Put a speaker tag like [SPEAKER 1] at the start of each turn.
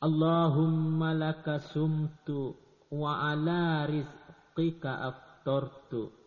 [SPEAKER 1] Allahumma laka sumtu wa ala rizqika aftartu.